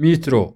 Mitro.